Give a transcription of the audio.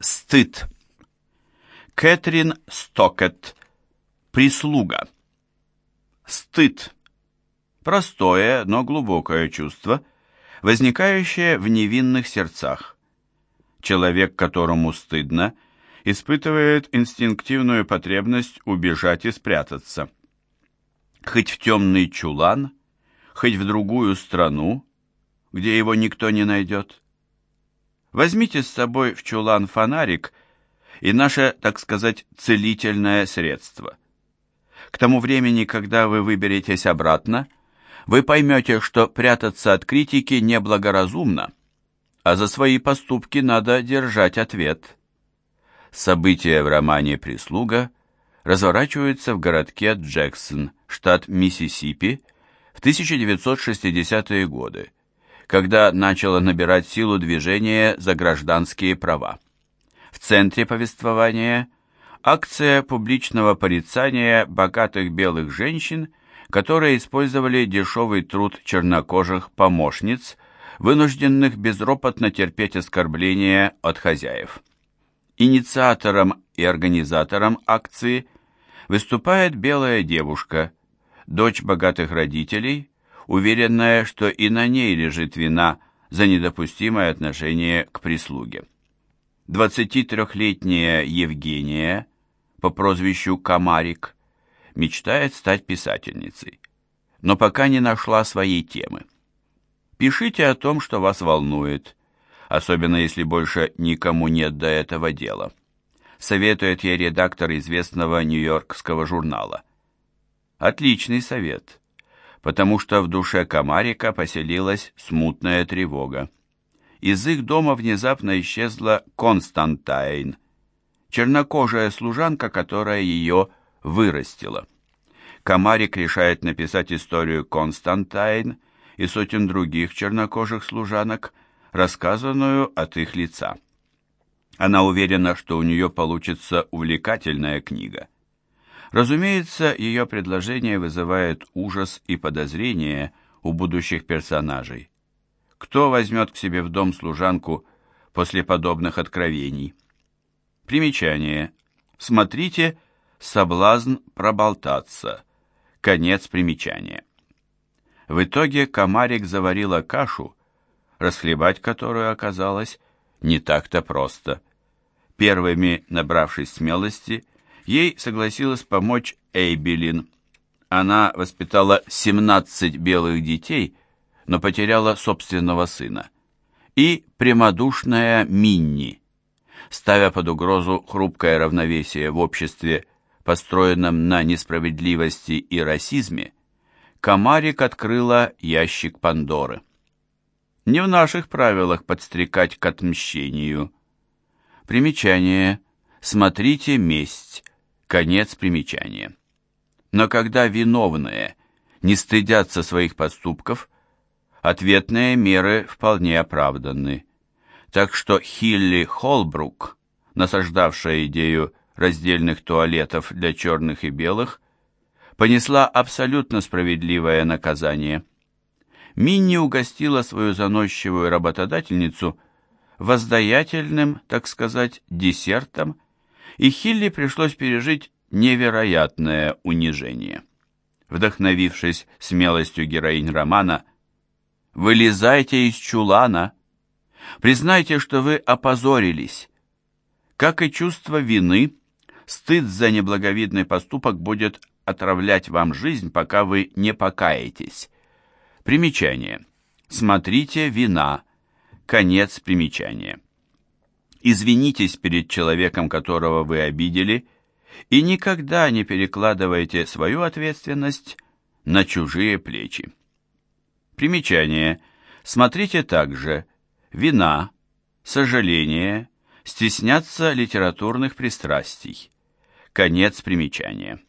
Стыд. Кэтрин Стокет. Прислуга. Стыд. Простое, но глубокое чувство, возникающее в невинных сердцах. Человек, которому стыдно, испытывает инстинктивную потребность убежать и спрятаться. Хоть в темный чулан, хоть в другую страну, где его никто не найдет. Возьмите с собой в чулан фонарик и наше, так сказать, целительное средство. К тому времени, когда вы выберетесь обратно, вы поймете, что прятаться от критики неблагоразумно, а за свои поступки надо держать ответ. События в романе «Прислуга» разворачиваются в городке Джексон, штат Миссисипи, в 1960-е годы, когда начало набирать силу движение за гражданские права. В центре повествования акция публичного порицания богатых белых женщин, которые использовали дешевый труд чернокожих помощниц, вынужденных безропотно терпеть оскорбления от хозяев. Инициатором и организатором акции выступает белая девушка, дочь богатых родителей, уверенная, что и на ней лежит вина за недопустимое отношение к прислуге. 23-летняя Евгения по прозвищу Комарик мечтает стать писательницей, но пока не нашла своей темы. Пишите о том, что вас волнует, особенно если больше никому нет до этого дела. Советует ей редактор известного нью-йоркского журнала. Отличный совет потому что в душе Комарика поселилась смутная тревога. Из их дома внезапно исчезла Константайн, чернокожая служанка, которая ее вырастила. Комарик решает написать историю Константайн и сотен других чернокожих служанок, рассказанную от их лица. Она уверена, что у нее получится увлекательная книга. Разумеется, ее предложение вызывает ужас и подозрение у будущих персонажей. Кто возьмет к себе в дом служанку после подобных откровений? Примечание. Смотрите «Соблазн проболтаться». Конец примечания. В итоге комарик заварила кашу, расхлебать которую оказалось не так-то просто. Первыми, набравшись смелости, Ей согласилась помочь Эйбелин. Она воспитала 17 белых детей, но потеряла собственного сына. И прямодушная Минни, ставя под угрозу хрупкое равновесие в обществе, построенном на несправедливости и расизме, Комарик открыла ящик Пандоры. Не в наших правилах подстрекать к отмщению. Примечание. Смотрите «Месть». Конец примечания. Но когда виновные не стыдятся своих поступков, ответные меры вполне оправданы. Так что Хилли Холбрук, насаждавшая идею раздельных туалетов для черных и белых, понесла абсолютно справедливое наказание. Минни угостила свою заносчивую работодательницу воздаятельным, так сказать, десертом и Хилли пришлось пережить невероятное унижение. Вдохновившись смелостью героинь романа, «Вылезайте из чулана! Признайте, что вы опозорились!» Как и чувство вины, стыд за неблаговидный поступок будет отравлять вам жизнь, пока вы не покаетесь. Примечание. Смотрите «Вина». Конец примечания. Извинитесь перед человеком, которого вы обидели, и никогда не перекладывайте свою ответственность на чужие плечи. Примечание. Смотрите также «Вина», «Сожаление», «Стесняться литературных пристрастий». Конец примечания.